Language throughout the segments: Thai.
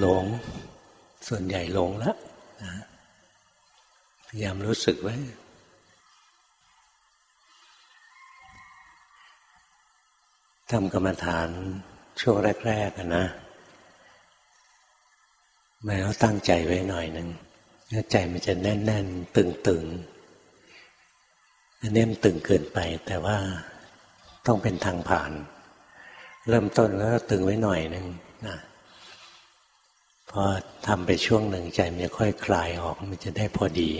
หลง ส่วนใหญ่หลงแล้วพยายามรู้สึกไว้ ทำกรรมฐานช่วงแรกๆนะแม้ว่าตั้งใจไว้หน่อยหนึ่งใจมันจะแน่น ๆ ตึง ๆ อันนี้มันตึงเกินไป แต่ว่าต้องเป็นทางผ่าน เริ่มต้นแล้วตึงไว้หน่อยหนึ่งนะ พอทำไปช่วงหนึ่งใจมันจะค่อยคลายออกมันจะได้พอดี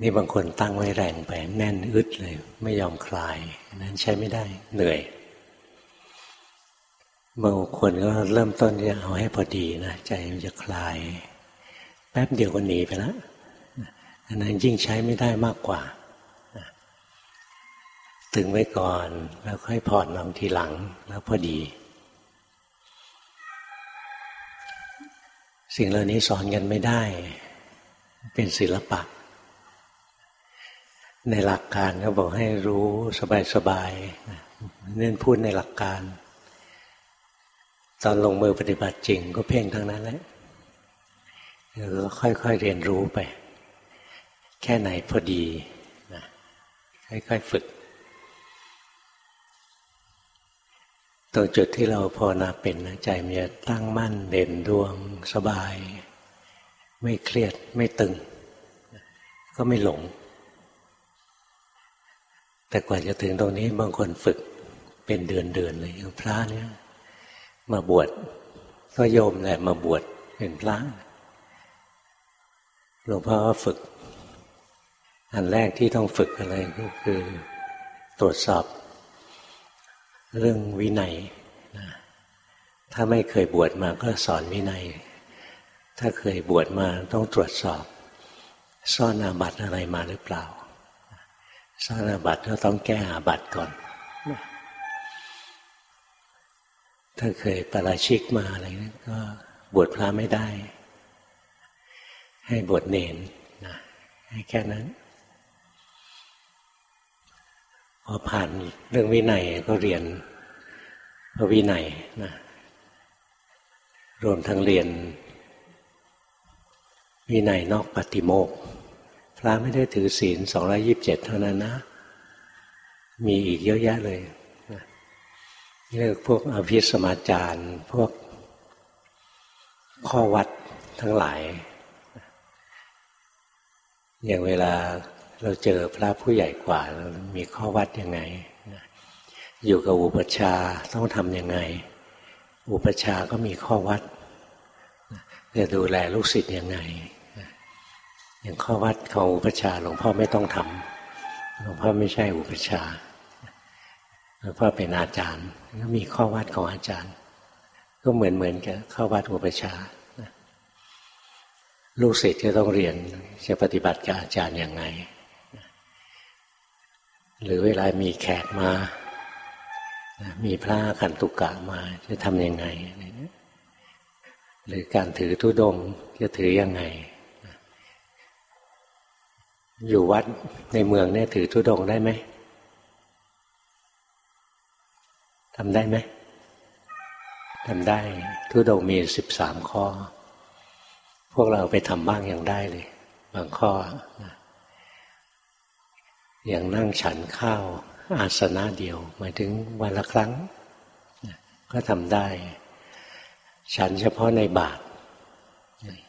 นี่บางคนตั้งไว้แรงไปแน่นอึดเลย ไม่ยอมคลายนั้นใช้ไม่ได้เหนื่อยบางคนก็เริ่มต้นจะเอาให้พอดีนะใจมันจะคลาย แป๊บเดียวก็หนีไปแล้วอันนั้นยิ่งใช้ไม่ได้มากกว่าตึงไว้ก่อน แล้วค่อยผ่อนลงทีหลังแล้วพอดี สิ่งเหล่านี้สอนกันไม่ได้ เป็นศิลปะ ในหลักการก็บอกให้รู้สบายๆเน้นพูดในหลักการ ตอนลงมือปฏิบัติจริงก็เพ่งทั้งนั้นแหละแล้วค่อยๆเรียนรู้ไป แค่ไหนพอดีนะค่อยๆฝึก ตรงจุดที่เราพอนาเป็นใจมันจะตั้งมั่นเด่นดวงสบาย ไม่เครียดไม่ตึง ก็ไม่หลง แต่กว่าจะถึงตรงนี้บางคนฝึกเป็นเดือนๆเลยอย่างพระเนี่ย มาบวชก็โยมแหละมาบวชเป็นพระหลวงพ่อก็ฝึก อันแรกที่ต้องฝึกอะไรก็คือ ตรวจสอบ เรื่องวินัยนะถ้าไม่เคยบวชมาก็สอนวินัย ถ้าเคยบวชมาต้องตรวจสอบ ซ่อนอาบัตอะไรมาหรือเปล่า ซ่อนอาบัตก็ต้องแก้อาบัตก่อน ถ้าเคยปราชิกมาอะไรนั้นก็บวชพระไม่ได้ ให้บวชเนนนะให้แค่นั้น พอผ่านเรื่องวินัยก็เรียนพระวินัยนะรวมทั้งเรียน วินัยนอกปฏิโมกพระไม่ได้ถือศีลสองรยิบเจ็ดเท่านั้นนะ มีอีกเยอะแยะเลยเรียกพวกอภิสมาจาร์พวกข้อวัดทั้งหลาย อย่างเวลา เราเจอพระผู้ใหญ่กว่ามีข้อวัดยังไง อยู่กับอุปชาต้องทำยังไง อุปชาก็มีข้อวัดจะดูแลลูกศิษย์ยังไงอย่างข้อวัดของอุปชาหลวงพ่อไม่ต้องทำหลวงพ่อไม่ใช่อุปชาหลวงพ่อเป็นอาจารย์ก็มีข้อวัดของอาจารย์ ก็เหมือนเหมือนกับข้อวัดอุปชาลูกศิษย์ก็ต้องเรียนจะปฏิบัติกับอาจารย์ยังไง หรือเวลามีแขกมา มีพระขันตุกะมาจะทำยังไง หรือการถือทุดงจะถือยังไง อยู่วัดในเมืองเนี่ยถือทุดงได้ไหมทำได้ไหมทำได้ทุดงมีสิบสามข้อ พวกเราไปทำบ้างยังได้เลย บางข้อนะ อย่างนั่งฉันข้าว อาสนะเดียว หมายถึงวันละครั้ง ก็ทำได้ ฉันเฉพาะในบาท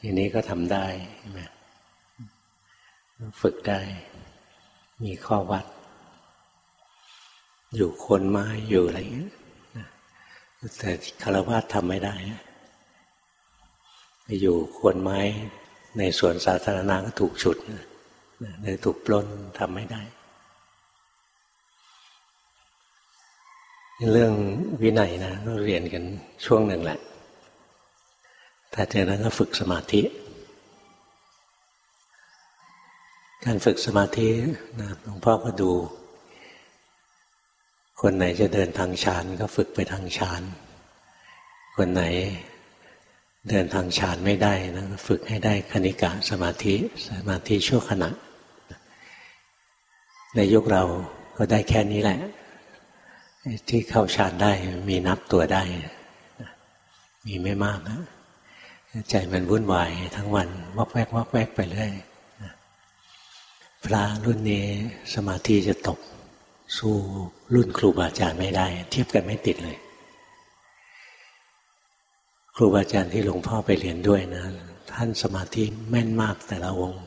อย่างนี้ก็ทำได้ฝึกได้ มีข้อวัด อยู่คนไม้อยู่อะไรอย่างนี้ยแต่คารวะทำไม่ได้ไปอยู่คนไม้ในสวนสาธารณะก็ถูกฉุดเลยถูกปล้นทำไม่ได้ เรื่องวินัยนะก็เรียนกันช่วงหนึ่งแหละแต่จากนั้นก็ฝึกสมาธิ การฝึกสมาธินะหลวงพ่อก็ดู คนไหนจะเดินทางฌานก็ฝึกไปทางฌาน คนไหนเดินทางฌานไม่ได้นะฝึกให้ได้คณิกะสมาธิสมาธิชั่วขณะ ในยุคเราก็ได้แค่นี้แหละ ที่เข้าฌานได้มีนับตัวได้ มีไม่มากนะใจมันวุ่นวายทั้งวันวอกแวกวอกแวกไปเรื่อยพระรุ่นนี้สมาธิจะตก สู้รุ่นครูบาอาจารย์ไม่ได้ เทียบกันไม่ติดเลย ครูบาอาจารย์ที่หลวงพ่อไปเรียนด้วยนะ ท่านสมาธิแม่นมากแต่ละองค์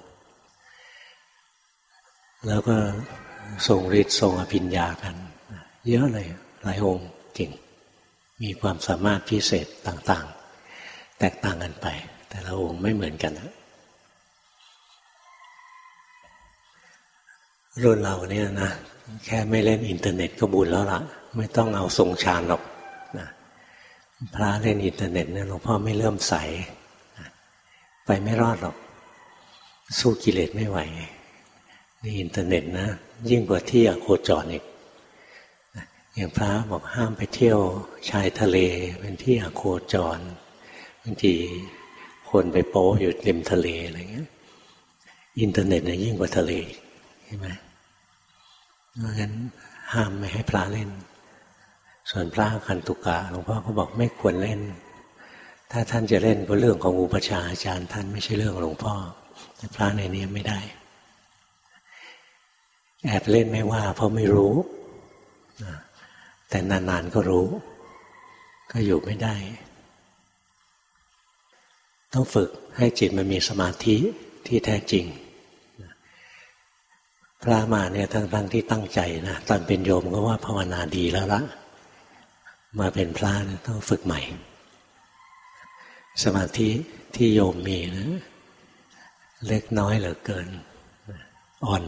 แล้วก็ทรงฤทธิ์ทรงอภิญญากัน เยอะเลยหลายองค์เก่ง มีความสามารถพิเศษต่างๆ แตกต่างกันไป แต่ละองค์ไม่เหมือนกันนะรุ่นเราเนี่ยนะแค่ไม่เล่นอินเทอร์เน็ตก็บุญแล้วละไม่ต้องเอาทรงฌานหรอกนะพระเล่นอินเทอร์เน็ตเนี่ยหลวงพ่อไม่เลื่อมใสไปไม่รอดหรอก สู้กิเลสไม่ไหวในอินเทอร์เน็ตนะ ยิ่งกว่าที่อโคจรอีก อย่างพระบอกห้ามไปเที่ยวชายทะเลเป็นที่อโคจรบางทีคนไปโป๊อยู่ริมทะเลอะไรเงี้ย อินเทอร์เน็ตเนี่ยยิ่งกว่าทะเลใช่ไหมเพราะงั้นห้ามไม่ให้พระเล่น ส่วนพระคันตุกะหลวงพ่อก็บอกไม่ควรเล่น ถ้าท่านจะเล่นก็เรื่องของอุปชาอาจารย์ ท่านไม่ใช่เรื่องหลวงพ่อแต่พระในนี้ไม่ได้ แอบเล่นไม่ว่า เพราะไม่รู้ แต่นานๆก็รู้ ก็อยู่ไม่ได้ ต้องฝึกให้จิตมันมีสมาธิที่แท้จริง พระมาเนี่ยทั้งทั้งที่ตั้งใจนะตอนเป็นโยมก็ว่าภาวนาดีแล้วละมาเป็นพระนี่ยต้องฝึกใหม่ สมาธิที่โยมมีนะ เล็กน้อยเหลือเกิน อ่อน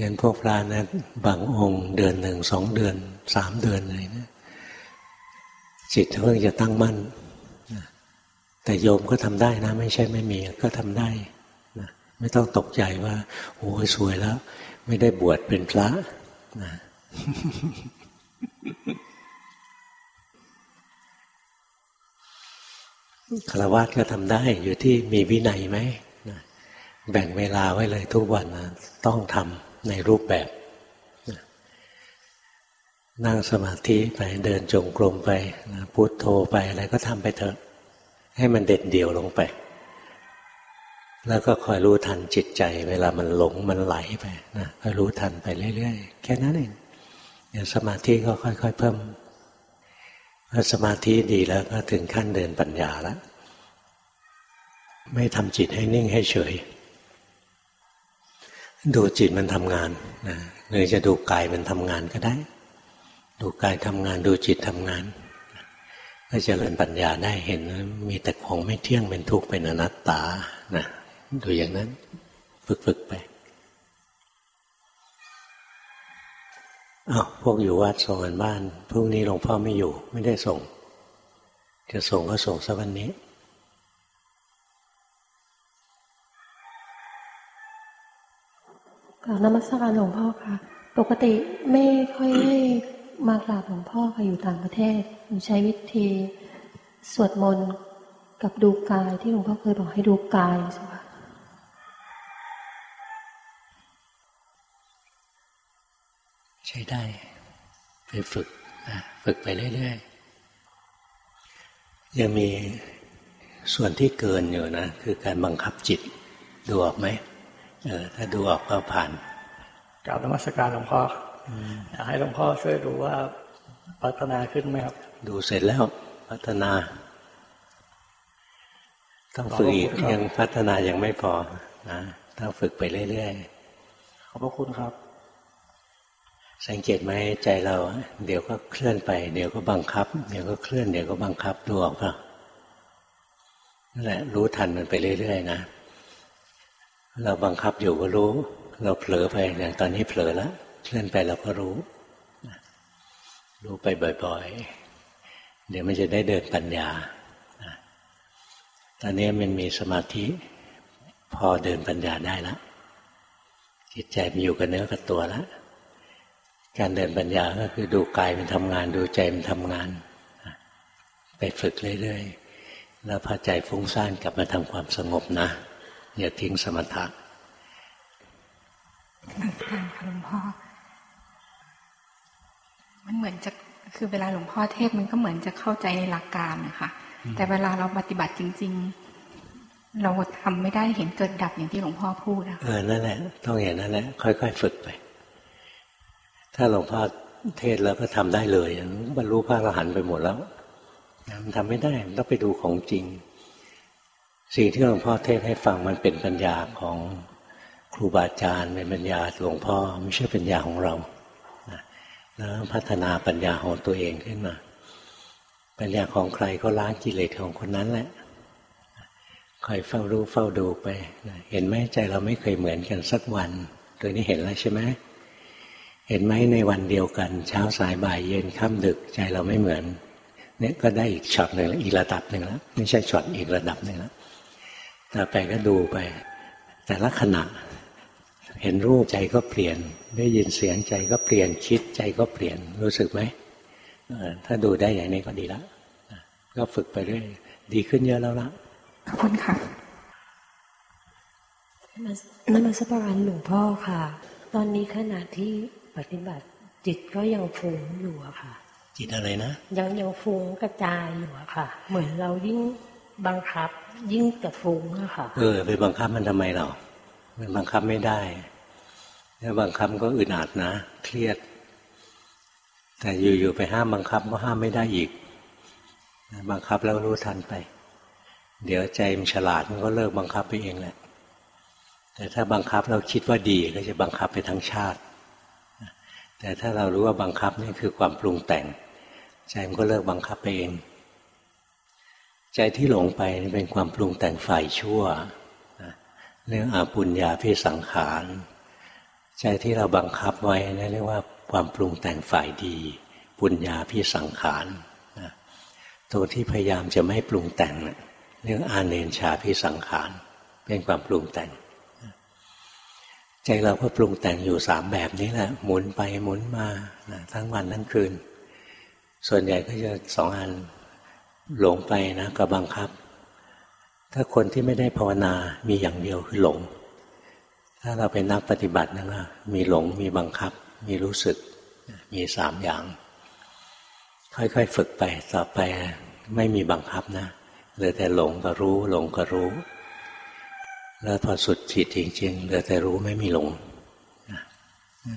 ยันพวกพระนะบางองค์เดือนหนึ่งสองเดือนสามเดือนอะไรนะจิตเพิ่งจะตั้งมั่นแต่โยมก็ทำได้นะ ไม่ใช่ไม่มีก็ทำได้ไม่ต้องตกใจว่าโอ้ยสวยแล้ว ไม่ได้บวชเป็นพระนะคารวะก็ทำได้อยู่ที่มีวินัยไหมนะแบ่งเวลาไว้เลยทุกวันนะต้องทำ ในรูปแบบ นั่งสมาธิไปเดินจงกรมไปพุโทโธไปอะไรก็ทำไปเถอะ ให้มันเด็ดเดี่ยวลงไป แล้วก็คอยรู้ทันจิตใจ เวลามันหลงมันไหลไปนะคอยรู้ทันไปเรื่อยๆ แค่นั้นเองเดี๋ยวสมาธิก็ค่อยๆเพิ่มพอสมาธิดีแล้วก็ถึงขั้นเดินปัญญาแล้ว ไม่ทำจิตให้นิ่งให้เฉย ดูจิตมันทำงานนะหรือจะดูกายมันทำงานก็ได้ ดูกายทำงานดูจิตทำงานก็จะเริญปัญญาได้เห็น มีแต่ของไม่เที่ยงเป็นทุกข์เป็นอนัตตานะดูอย่างนั้น ฝึกๆไปอ้าวพวกอยู่วัดส่งกันบ้านพรุ่งนี้หลวงพ่อไม่อยู่ ไม่ได้ส่ง จะส่งก็ส่งสักวันนี้ กล่านมัสการหลวงพ่อค่ะ ปกติไม่ค่อยได้มากราบหลวงพ่อค่ะอยู่ต่างประเทศหนูใช้วิธีสวดมนต์กับดูกายที่หลวงพ่อเคยบอกให้ดูกายใช่ไหมใช้ได้ ไปฝึกนะฝึกไปเรื่อยๆยังมีส่วนที่เกินอยู่นะ คือการบังคับจิตดูออกไหม เออถ้าดูออกก็ผ่านกล่าวนมัสการหลวงพ่ออยากให้หลวงพ่อช่วยดูว่าพัฒนาขึ้นไหมครับ ดูเสร็จแล้วพัฒนา ต้องฝึกอีกยังพัฒนายังไม่พอนะต้องฝึกไปเรื่อยๆ ขอบพระคุณครับ สังเกตไหมใจเรา เดี๋ยวก็เคลื่อนไป เดี๋ยวก็บังคับ เดี๋ยวก็เคลื่อนเดี๋ยวก็บังคับดูออกเปล่านั่นแหละรู้ทันมันไปเรื่อยๆนะ เราบังคับอยู่ก็รู้ เราเผลอไปอย่างตอนนี้เผลอแล้วเคลื่อนไปเราก็รู้ รู้ไปบ่อยๆ เดี๋ยวมันจะได้เดินปัญญาตอนนี้มันมีสมาธิ พอเดินปัญญาได้แล้วจิตใจมันอยู่กับเนื้อกับตัวแล้วการเดินปัญญาก็คือดูกายมันทำงาน ดูใจมันทำงาน ไปฝึกเรื่อยๆ แล้วพอใจฟุ้งซ่านกลับมาทำความสงบนะ อย่าทิ้งสมถะการค่ะหลวงพ่อ มันเหมือนจะคือเวลาหลวงพ่อเทศมันก็เหมือนจะเข้าใจในหลักการนะคะ แต่เวลาเราปฏิบัติจริง ๆ เราทำไม่ได้เห็นเกิดดับอย่างที่หลวงพ่อพูดอะเออนั่นแหละ ต้องอย่างนั้นแหละค่อยๆฝึกไป ถ้าหลวงพ่อเทศแล้วก็ทำได้เลยบรรลุพระอรหันต์ไปหมดแล้วมันทำไม่ได้ต้องไปดูของจริง สิ่งที่หลวงพ่อเทศให้ฟังมันเป็นปัญญาของครูบาอาจารย์เป็นปัญญาหลวงพ่อไม่ใช่ปัญญาของเราแล้วพัฒนาปัญญาของตัวเองขึ้นมา ปัญญาของใครก็ล้างกิเลสของคนนั้นแหละคอยเฝ้ารู้เฝ้าดูไปเห็นไหมใจเราไม่เคยเหมือนกันสักวัน ตัวนี้เห็นแล้วใช่ไหมเห็นไหมในวันเดียวกัน เช้าสายบ่ายเย็นค่ำดึกใจเราไม่เหมือนเนี่ยก็ได้อีกช็อตหนึ่งอีกระดับหนึ่งแล้วไม่ใช่ช็อตอีกระดับหนึ่งแล้ว ไปก็ดูไป แต่ละขณะ เห็นรูปใจก็เปลี่ยน ได้ยินเสียงใจก็เปลี่ยนคิดใจก็เปลี่ยนรู้สึกไหมถ้าดูได้อย่างนี้ก็ดีแล้วก็ฝึกไปเรื่อยดีขึ้นเยอะแล้วละขอบคุณค่ะนมัสการหลวงพ่อค่ะ ตอนนี้ขณะที่ปฏิบัติจิตก็ยังฟุ้งอยู่อะค่ะ จิตอะไรนะ ยังยังฟุ้งกระจายอยู่อะค่ะ เหมือนเรายิ่ง บังคับ ยิ่งแต่ฟุ้งอะค่ะ เออไปบังคับมันทำไมเรามันบังคับไม่ได้ถ้าบังคับก็อึดอัดนะ เครียด แต่อยู่ๆไปห้ามบังคับก็ห้ามไม่ได้อีก บังคับแล้วรู้ทันไป เดี๋ยวใจมันฉลาดมันก็เลิกบังคับไปเองแหละ แต่ถ้าบังคับเราคิดว่าดีก็จะบังคับไปทั้งชาติ แต่ถ้าเรารู้ว่าบังคับนี่คือความปรุงแต่ง ใจมันก็เลิกบังคับไปเอง ใจที่หลงไปเป็นความปรุงแต่งฝ่ายชั่วเรื่องอาปุญญาพิสังขาร ใจที่เราบังคับไว้นี่เรียกว่าความปรุงแต่งฝ่ายดี ปุญญาพิสังขารตัวที่พยายามจะไม่ปรุงแต่งเรื่องอาเนนชาพิสังขาร เป็นความปรุงแต่ง ใจเราก็ปรุงแต่งอยู่สามแบบนี้แหละ หมุนไปหมุนมาทั้งวันทั้งคืน ส่วนใหญ่ก็จะสองอัน หลงไปนะกับบังคับ ถ้าคนที่ไม่ได้ภาวนา มีอย่างเดียวคือหลง ถ้าเราเป็นนักปฏิบัตินะก็มีหลงมีบังคับ มีรู้สึก มีสามอย่าง ค่อยๆฝึกไปต่อไปไม่มีบังคับนะเหลือแต่หลงก็รู้ หลงก็รู้ แล้วพอสุดจิตจริง ๆ เหลือแต่รู้ไม่มีหลง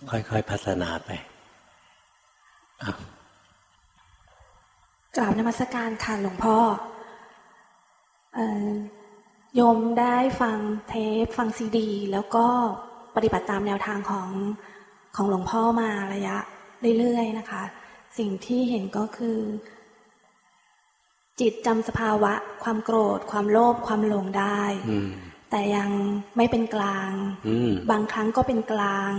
ค่อยๆพัฒนาไป กราบนมัสการค่ะหลวงพ่อโยมได้ฟังเทปฟังซีดี แล้วก็ปฏิบัติตามแนวทางของของหลวงพ่อมาระยะเรื่อยๆนะคะ สิ่งที่เห็นก็คือ จิตจำสภาวะ ความโกรธ ความโลภความหลงได้แต่ยังไม่เป็นกลาง บางครั้งก็เป็นกลาง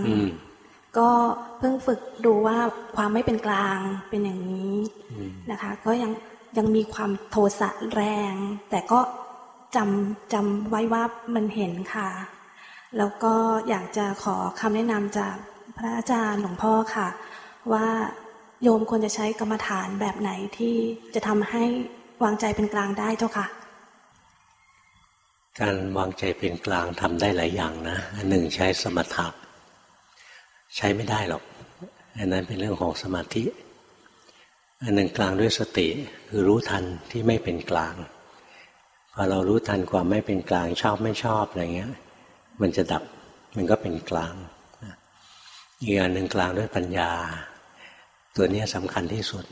ก็เพิ่งฝึกดูว่าความไม่เป็นกลางเป็นอย่างนี้นะคะ ก็ยังยังมีความโทสะแรง แต่ก็จำจำไว้ว่ามันเห็นค่ะ แล้วก็อยากจะขอคำแนะนำจากพระอาจารย์หลวงพ่อค่ะ ว่าโยมควรจะใช้กรรมฐานแบบไหนที่จะทำให้วางใจเป็นกลางได้เจ้าค่ะ การวางใจเป็นกลางทำได้หลายอย่างนะอันหนึ่งใช้สมถะ ใช้ไม่ได้หรอก อันนั้นเป็นเรื่องของสมาธิ อันหนึ่งกลางด้วยสติคือรู้ทันที่ไม่เป็นกลาง พอเรารู้ทันความไม่เป็นกลางชอบไม่ชอบอะไรเงี้ย มันจะดับมันก็เป็นกลางอีกอันหนึ่งกลางด้วยปัญญา ตัวนี้สำคัญที่สุด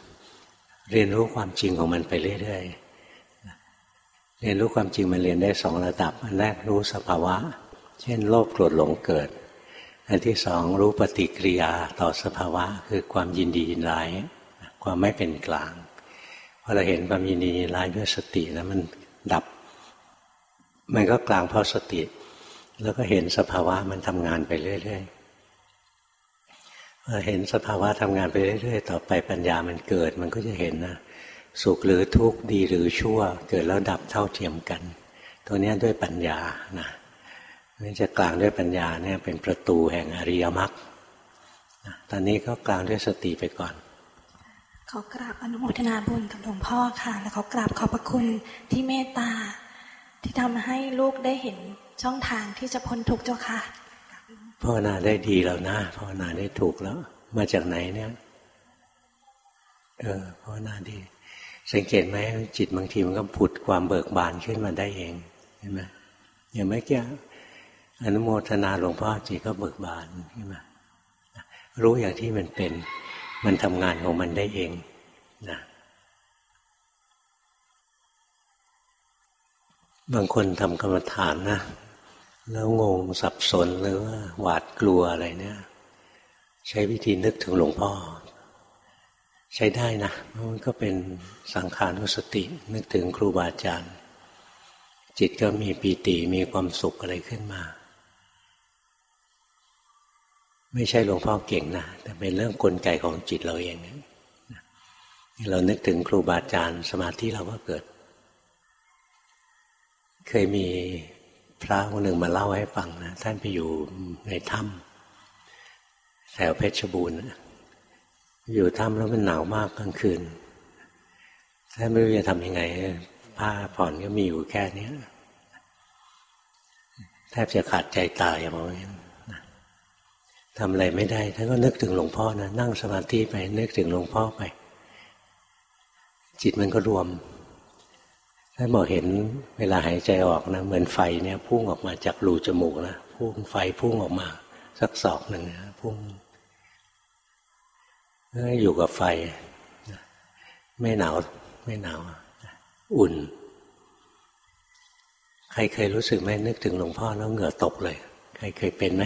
เรียนรู้ความจริงของมันไปเรื่อยๆเรียนรู้ความจริงมันเรียนได้สองระดับ อันแรกรู้สภาวะ เช่น โลภโกรธหลงเกิด อันที่สองรู้ปฏิกิริยาต่อสภาวะ คือความยินดียินร้ายความไม่เป็นกลางพอเราเห็นความยินดียินร้ายด้วยสติแล้วมันดับ มันก็กลางเพราะสติ แล้วก็เห็นสภาวะมันทำงานไปเรื่อยๆพอเห็นสภาวะทำงานไปเรื่อยๆ ต่อไปปัญญามันเกิด มันก็จะเห็นนะสุขหรือทุกข์ดีหรือชั่ว เกิดแล้วดับเท่าเทียมกัน ตัวนี้ด้วยปัญญานะ นี่จะกลางด้วยปัญญาเนี่ยเป็นประตูแห่งอริยมรรคตอนนี้ก็กลางด้วยสติไปก่อนขอกราบอนุโมทนาบุญกับหลวงพ่อค่ะ แล้วขอกราบขอบพระคุณที่เมตตา ที่ทำให้ลูกได้เห็นช่องทางที่จะพ้นทุกข์เจ้าค่ะภาวนาได้ดีแล้วนะภาวนาได้ถูกแล้ว มาจากไหนเนี่ยเเออภาวนาดี สังเกตไหมจิตบางทีมันก็ผุดความเบิกบานขึ้นมาได้เองเห็นไหมอย่างเมื่อกี้ อนุโมทนาหลวงพ่อจิตก็เบิกบานขึ้นมารู้อย่างที่มันเป็น มันทำงานของมันได้เองนะบางคนทำกรรมฐานนะ แล้วงงสับสนหรือว่าหวาดกลัวอะไรเนี่ย ใช้วิธีนึกถึงหลวงพ่อ ใช้ได้นะมันก็เป็นสังขารุสติ นึกถึงครูบาอาจารย์ จิตก็มีปีติมีความสุขอะไรขึ้นมา ไม่ใช่หลวงพ่อเก่งนะแต่เป็นเรื่องกลไกของจิตเราเองเรานึกถึงครูบาอาจารย์สมาธิเราก็เกิด เคยมีพระคนหนึ่งมาเล่าให้ฟังนะท่านไปอยู่ในถ้ำแถวเพชรบูรณ์อยู่ถ้ำแล้วมันหนาวมากกลางคืนท่านไม่รู้จะทำยังไง ผ้าผ่อนก็มีอยู่แค่นี้แทบจะขาดใจตายอย่างนี้ ทำอะไรไม่ได้ท่านก็นึกถึงหลวงพ่อนะนั่งสมาธิไป นึกถึงหลวงพ่อไป จิตมันก็รวมท่านบอกเห็นเวลาหายใจออกนะ เหมือนไฟเนี่ยพุ่งออกมาจากรูจมูกนะพุ่งไฟพุ่งออกมา สักศอกหนึ่งนะพุ่งอยู่กับไฟ ไม่หนาว ไม่หนาว อุ่น ใครเคยรู้สึกไหมนึกถึงหลวงพ่อแล้วเหงื่อตกเลย ใครเคยเป็นไหม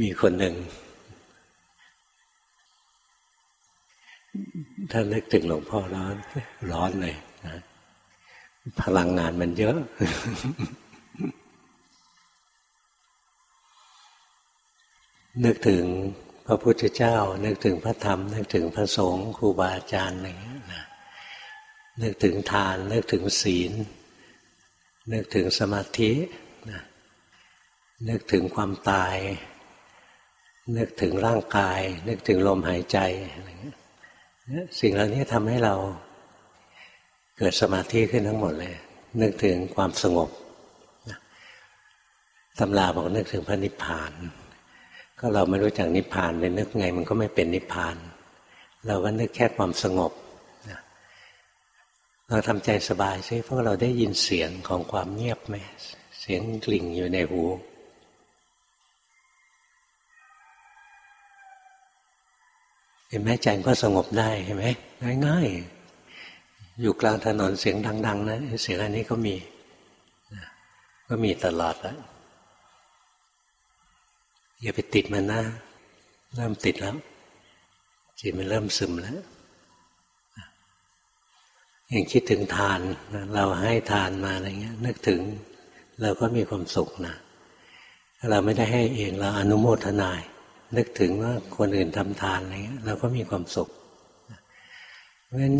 มีคนหนึ่ง ถ้านึกถึงหลวงพ่อร้อนร้อนเลยนะพลังงานมันเยอะ นึกถึงพระพุทธเจ้า นึกถึงพระธรรม นึกถึงพระสงฆ์ครูบาอาจารย์อะไรเงี้ยนะนึกถึงทาน นึกถึงศีล นึกถึงสมาธินะนึกถึงความตาย นึกถึงร่างกาย นึกถึงลมหายใจอะไรเงี้ยสิ่งเหล่านี้ทำให้เราเกิดสมาธิขึ้นทั้งหมดเลย นึกถึงความสงบตำราบอกนึกถึงพระนิพพาน ก็เราไม่รู้จักนิพพานเลยนึกไงมันก็ไม่เป็นนิพพาน เราก็นึกแค่ความสงบ เราทำใจสบายซิเพราะเราได้ยินเสียงของความเงียบไหมเสียงกลิ่งอยู่ในหูห็นไหมใจก็สงบได้เห็นไหมง่ายๆ อยู่กลางถนนเสียงดัง ๆ นะเสียงอันนี้ก็มีก็มีตลอดแล้วอย่าไปติดมันนะ เริ่มติดแล้วจิตมันเริ่มซึมแล้ว อย่างคิดถึงทานเราให้ทานมาอะไรเงี้ย นึกถึงเราก็มีความสุขนะเราไม่ได้ให้เองเราอนุโมทนาย นึกถึงว่าคนอื่นทำทานอะไรเงี้ยเราก็มีความสุข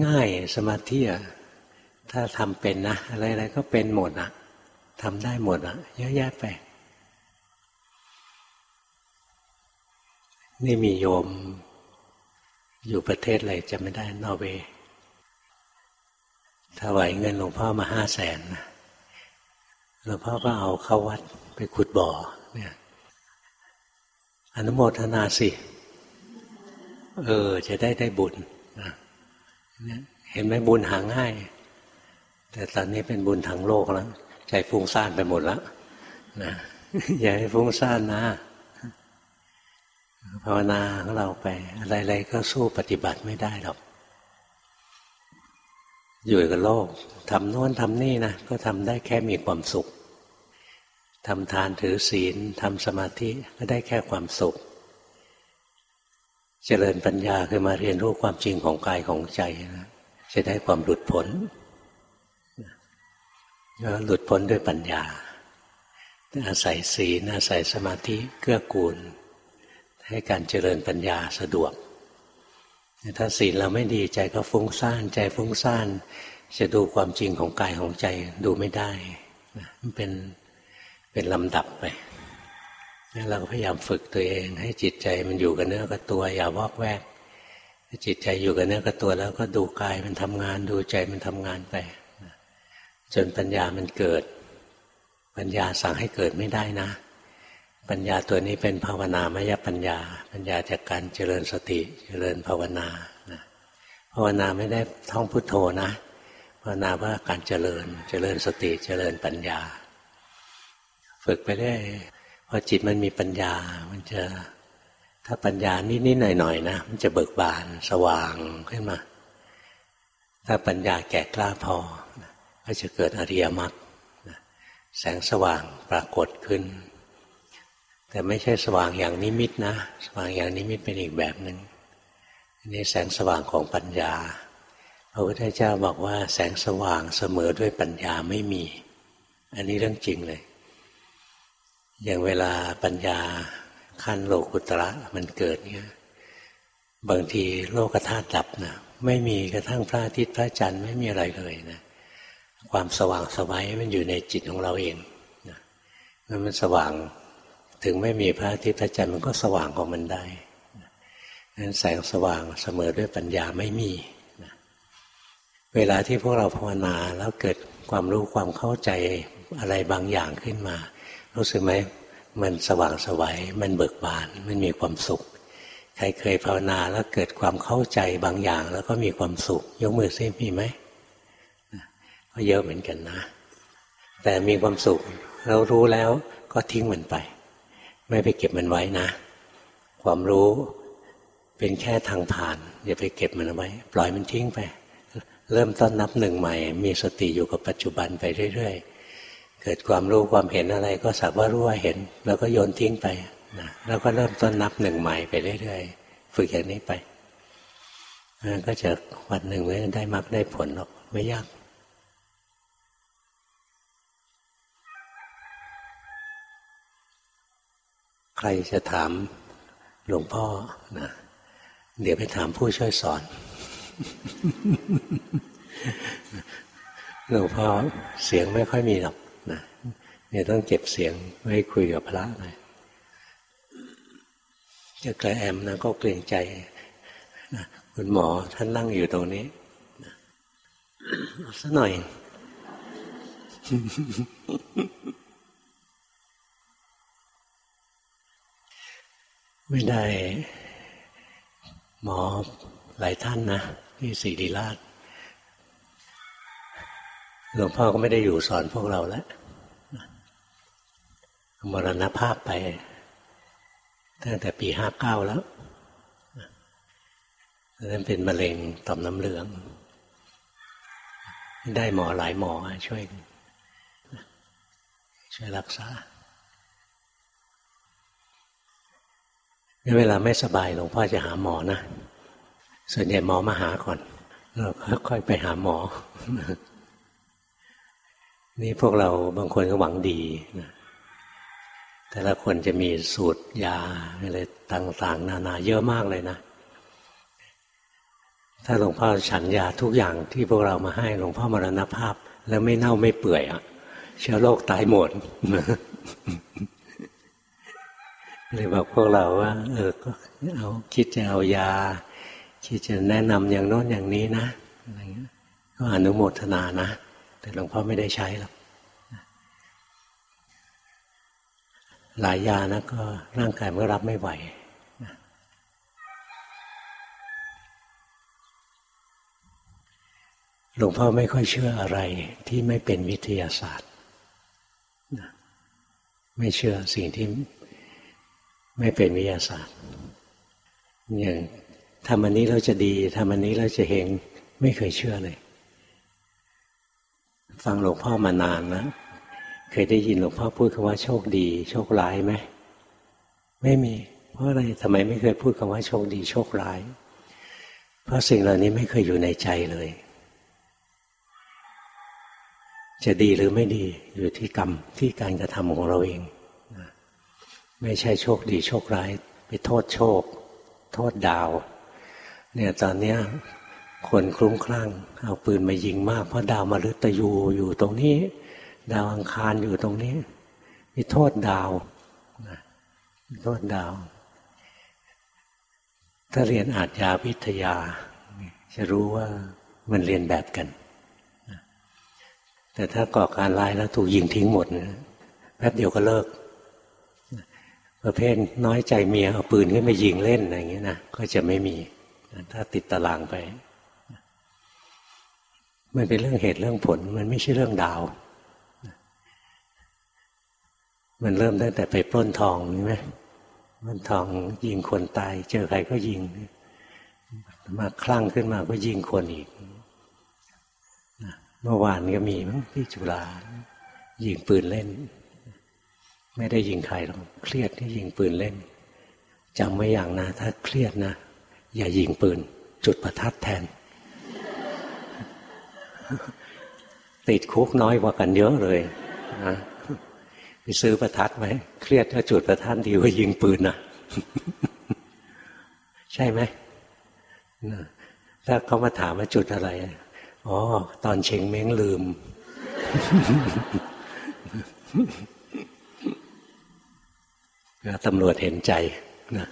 ง่ายสมาธิอะถ้าทำเป็นนะอะไรๆก็เป็นหมดอะทำได้หมดอะเยอะแยะไปนี่มีโยม อยู่ประเทศอะไรจะไม่ได้นอร์เวย์ ถวายเงินหลวงพ่อมาห้าแสนหลวงพ่อก็เอาเข้าวัดไปขุดบ่อเนี่ยอนุโมทนาสิ เออ จะได้ได้บุญนะเห็นไหมบุญหาง่าย แต่ตอนนี้เป็นบุญทางโลกแล้ว ใจฟุ้งซ่านไปหมดแล้วนะอย่าให้ฟุ้งซ่านนะ ภาวนาของเราไป อะไรๆก็สู้ปฏิบัติไม่ได้หรอก อยู่กับโลกทำโน้นทำนี่นะก็ทำได้แค่มีความสุขทำทานถือศีลทำสมาธิก็ได้แค่ความสุข เจริญปัญญาคือมาเรียนรู้ความจริงของกายของใจนะจะได้ความหลุดพ้นหลุดพ้นด้วยปัญญา อาศัยศีลอาศัยสมาธิเกื้อกูล ให้การเจริญปัญญาสะดวก ถ้าศีลเราไม่ดีใจก็ฟุ้งซ่านใจฟุ้งซ่านจะดูความจริงของกายของใจดูไม่ได้มันเป็นเป็นลำดับไปนี่เราก็พยายามฝึกตัวเอง ให้จิตใจมันอยู่กับเนื้อกับตัว อย่าวอกแวกจิตใจอยู่กับเนื้อกับตัวแล้วก็ดูกายมันทำงาน ดูใจมันทำงานไปจนปัญญามันเกิด ปัญญาสั่งให้เกิดไม่ได้นะ ปัญญาตัวนี้เป็นภาวนามยปัญญา ปัญญาจากการเจริญสติ เจริญภาวนานะภาวนาไม่ได้ท่องพุทโธนะ ภาวนาว่าการเจริญ เจริญสติ เจริญปัญญา ฝึกไปได้พอจิตมันมีปัญญา มันจะ ถ้าปัญญานิดๆหน่อยๆนะ มันจะเบิกบานสว่างขึ้นมา ถ้าปัญญาแก่กล้าพอ ก็จะเกิดอริยมรรคแสงสว่างปรากฏขึ้น แต่ไม่ใช่สว่างอย่างนิมิตนะ สว่างอย่างนิมิตเป็นอีกแบบหนึ่งนนี้แสงสว่างของปัญญาพระพุทธเจ้าบอกว่าแสงสว่างเสมอด้วยปัญญาไม่มี อันนี้เรื่องจริงเลย อย่างเวลาปัญญาขั้นโลกุตระมันเกิดเนี่ยบางทีโลกธาตุดับนะไม่มีกระทั่งพระอาทิตย์พระจันทร์ไม่มีอะไรเลยนะความสว่างสวัยมันอยู่ในจิตของเราเองนะมันสว่าง ถึงไม่มีพระอาทิตย์พระจันทร์มันก็สว่างของมันได้นั้นแสงสว่างเสมอด้วยปัญญาไม่มีนะเวลาที่พวกเราภาวนาแล้วเกิดความรู้ความเข้าใจอะไรบางอย่างขึ้นมา รู้สึกไหมมันสว่างสวัยมันเบิกบาน มันมีความสุข ใครเคยภาวนาแล้วเกิดความเข้าใจบางอย่าง แล้วก็มีความสุข ยกมือซิมีไหมก็เยอะเหมือนกันนะ แต่มีความสุขเรารู้แล้วก็ทิ้งมันไป ไม่ไปเก็บมันไว้นะ ความรู้เป็นแค่ทางผ่านอย่าไปเก็บมันไว้ ปล่อยมันทิ้งไป เริ่มต้นนับหนึ่งใหม่ มีสติอยู่กับปัจจุบันไปเรื่อยๆ เกิดความรู้ความเห็นอะไรก็สักว่ารู้ว่าเห็น แล้วก็โยนทิ้งไปนะแล้วก็เริ่มต้นนับหนึ่งใหม่ไปเรื่อยๆ ฝึกอย่างนี้ไปก็จะวันหนึ่งไม่ได้มรรคได้ผลหรอกไม่ยาก รจะถามหลวงพ่อนะเดี๋ยวไปถามผู้ช่วยสอน หลวงพ่อเสียงไม่ค่อยมีหรอกนะเนี่ยต้องเก็บเสียงไว้คุยกับพระหน่อยจะกระแอมนะก็เกรงใจนะคุณหมอท่านนั่งอยู่ตรงนี้นะสักหน่อย ไม่ได้ หมอหลายท่านนะที่ศรีราชหลวงพ่อก็ไม่ได้อยู่สอนพวกเราแล้วมรณภาพไป ตั้งแต่ปีห้าเก้าแล้วนั่นเป็นมะเร็งต่อมน้ำเหลือง ได้หมอหลายหมอช่วยช่วยรักษา เวลาไม่สบายหลวงพ่อจะหาหมอนะ ส่วนใหญ่หมอมาหาก่อนแล้วค่อยไปหาหมอ นี่พวกเราบางคนก็หวังดีนะแต่ละคนจะมีสูตรยาอะไรต่างๆ นานาเยอะมากเลยนะ ถ้าหลวงพ่อฉันยาทุกอย่างที่พวกเรามาให้หลวงพ่อมรณภาพ แล้วไม่เน่าไม่เปื่อยอะเชื้อโรคตายหมด เลยบอกพวกเราว่า เออก็เอาคิดจะเอายา คิดจะแนะนำอย่างโน้นอย่างนี้นะอะไรเงี้ยก็อนุโมทนานะ แต่หลวงพ่อไม่ได้ใช้หรอกหลายยานะก็ร่างกายมันรับไม่ไหวหลวงพ่อไม่ค่อยเชื่ออะไรที่ไม่เป็นวิทยาศาสตร์ ไม่เชื่อสิ่งที่ ไม่เป็นวิทยาศาสตร์อย่างทำอันนี้เราจะดีทำอันนี้เราจะเฮงไม่เคยเชื่อเลย ฟังหลวงพ่อมานานนะเคยได้ยินหลวงพ่อพูดคำว่าโชคดี โชคร้ายไหมไม่มี เพราะอะไรทำไมไม่เคยพูดคำว่าโชคดี โชคร้าย เพราะสิ่งเหล่านี้ไม่เคยอยู่ในใจเลย จะดีหรือไม่ดีอยู่ที่กรรมที่การกระทำของเราเอง ไม่ใช่โชคดีโชคร้าย ไปโทษโชค โทษดาว เนี่ยตอนเนี้ยคนคลุ้มคลั่ง เอาปืนมายิงมากเพราะดาวมฤตยูอยู่ตรงนี้ ดาวอังคารอยู่ตรงนี้มีโทษดาวโทษดาว ถ้าเรียนอาจยาวิทยา จะรู้ว่ามันเรียนแบบกัน แต่ถ้าก่อการร้ายแล้วถูกยิงทิ้งหมดนะแป๊บเดียวก็เลิก ประเภทน้อยใจเมียเอาปืนขึ้นไปยิงเล่นอะไรอย่างเงี้ยนะก็จะไม่มีถ้าติดตารางไป มันเป็นเรื่องเหตุเรื่องผล มันไม่ใช่เรื่องดาว มันเริ่มตั้งแต่ไปปล้นทองใช่ไหมมันทองยิงคนตาย เจอใครก็ยิง มาคลั่งขึ้นมาก็ยิงคนอีกเมื่อวานก็มีมั้งที่จุฬายิงปืนเล่น ไม่ได้ยิงใครหรอกเครียดที่ยิงปืนเล่นจำไว้อย่างนะ ถ้าเครียดนะ อย่ายิงปืน จุดประทัดแทน ติดคุกน้อยกว่ากันเยอะเลยนะไปซื้อประทัดไหมเครียดก็จุดประทัดดีกว่ายิงปืนนะใช่ไหมถ้าเขามาถามว่าจุดอะไรอ๋อตอนเชงเม้งลืม ตำรวจเห็นใจนะ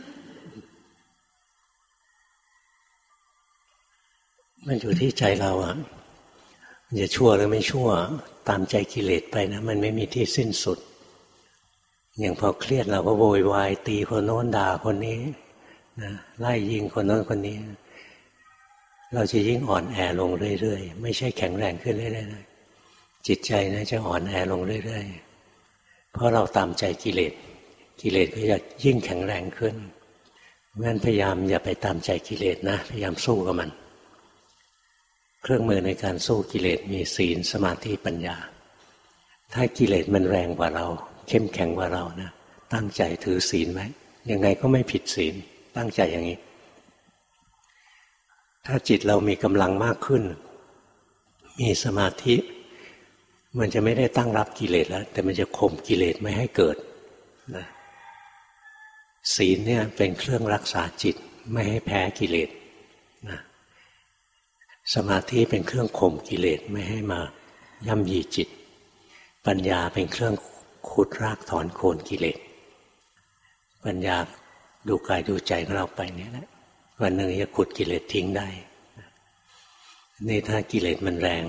มันอยู่ที่ใจเราอะจะชั่วหรือไม่ชั่ว ตามใจกิเลสไปนะ มันไม่มีที่สิ้นสุด อย่างพอเครียดเราก็โวยวายตีคนโน้นด่าคนนี้นะไล่ยิงคนโน้นคนนี้ เราจะยิ่งอ่อนแอลงเรื่อยๆ ไม่ใช่แข็งแรงขึ้นเรื่อยๆจิตใจนะจะอ่อนแอลงเรื่อยๆ เพราะเราตามใจกิเลส กิเลสก็จะยิ่งแข็งแรงขึ้นงั้นพยายามอย่าไปตามใจกิเลสนะ พยายามสู้กับมัน เครื่องมือในการสู้กิเลสมีศีลสมาธิปัญญา ถ้ากิเลสมันแรงกว่าเรา เข้มแข็งกว่าเรานะตั้งใจถือศีลไหมยังไงก็ไม่ผิดศีล ตั้งใจอย่างนี้ ถ้าจิตเรามีกำลังมากขึ้น มีสมาธิ มันจะไม่ได้ตั้งรับกิเลสแล้ว แต่มันจะข่มกิเลสไม่ให้เกิดนะ ศีลเนี่ยเป็นเครื่องรักษาจิตไม่ให้แพ้กิเลสนะสมาธิเป็นเครื่องข่มกิเลสไม่ให้มาย่ำยีจิต ปัญญาเป็นเครื่องขุดรากถอนโคนกิเลสปัญญาดูกายดูใจของเราไปเนี่ยแหละวันหนึ่งจะขุดกิเลสทิ้งได้นี่ถ้ากิเลสมันแรง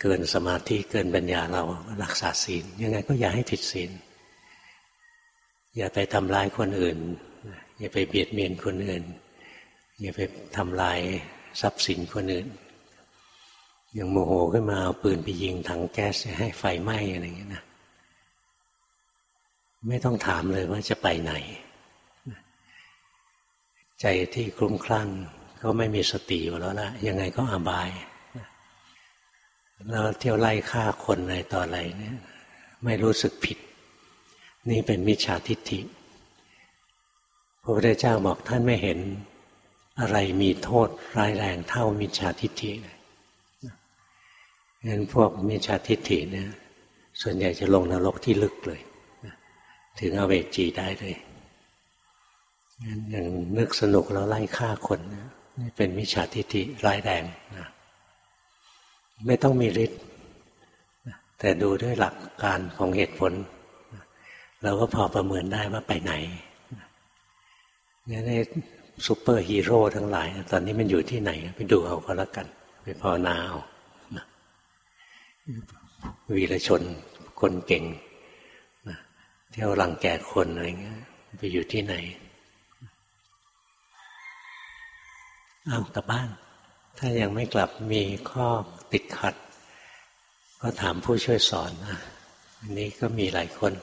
เกินสมาธิเกินปัญญาเรารักษาศีลยังไงก็อย่าให้ผิดศีล อย่าไปทำลายคนอื่น อย่าไปเบียดเบียนคนอื่น อย่าไปทำลายทรัพย์สินคนอื่นอย่างโมโหขึ้นมาเอาปืนไปยิงถังแก๊สให้ไฟไหม้อะไรอย่างเงี้ยนะไม่ต้องถามเลยว่าจะไปไหน ใจที่คลุ้มคลั่ง ก็ไม่มีสติอยู่แล้วละยังไงก็อาบายแล้วเที่ยวไล่ฆ่าคนอะไรต่ออะไรเนี่ย ไม่รู้สึกผิด นี่เป็นมิจฉาทิฏฐิพระพุทธเจ้าบอกท่านไม่เห็นอะไรมีโทษร้ายแรงเท่ามิจฉาทิฏฐิเลยงั้นพวกมิจฉาทิฏฐิเนี่ยส่วนใหญ่จะลงนรกที่ลึกเลย ถึงเอาเวจีได้เลยงั้นอย่างนึกสนุกแล้วไล่ฆ่าคนนี่เป็นมิจฉาทิฏฐิร้ายแรงนะไม่ต้องมีฤทธิ์แต่ดูด้วยหลักการของเหตุผล เราก็พอประเมินได้ว่าไปไหนงั้นไอ้ซูเปอร์ฮีโร่ทั้งหลาย ตอนนี้มันอยู่ที่ไหน ไปดูเอาก็แล้วกัน ไปภาวนาเอาวีรชนคนเก่งเที่ยวรังแกคนอะไรเงี้ย ไปอยู่ที่ไหนเอากลับบ้าน ถ้ายังไม่กลับมีข้อติดขัด ก็ถามผู้ช่วยสอนนะอันนี้ก็มีหลายคน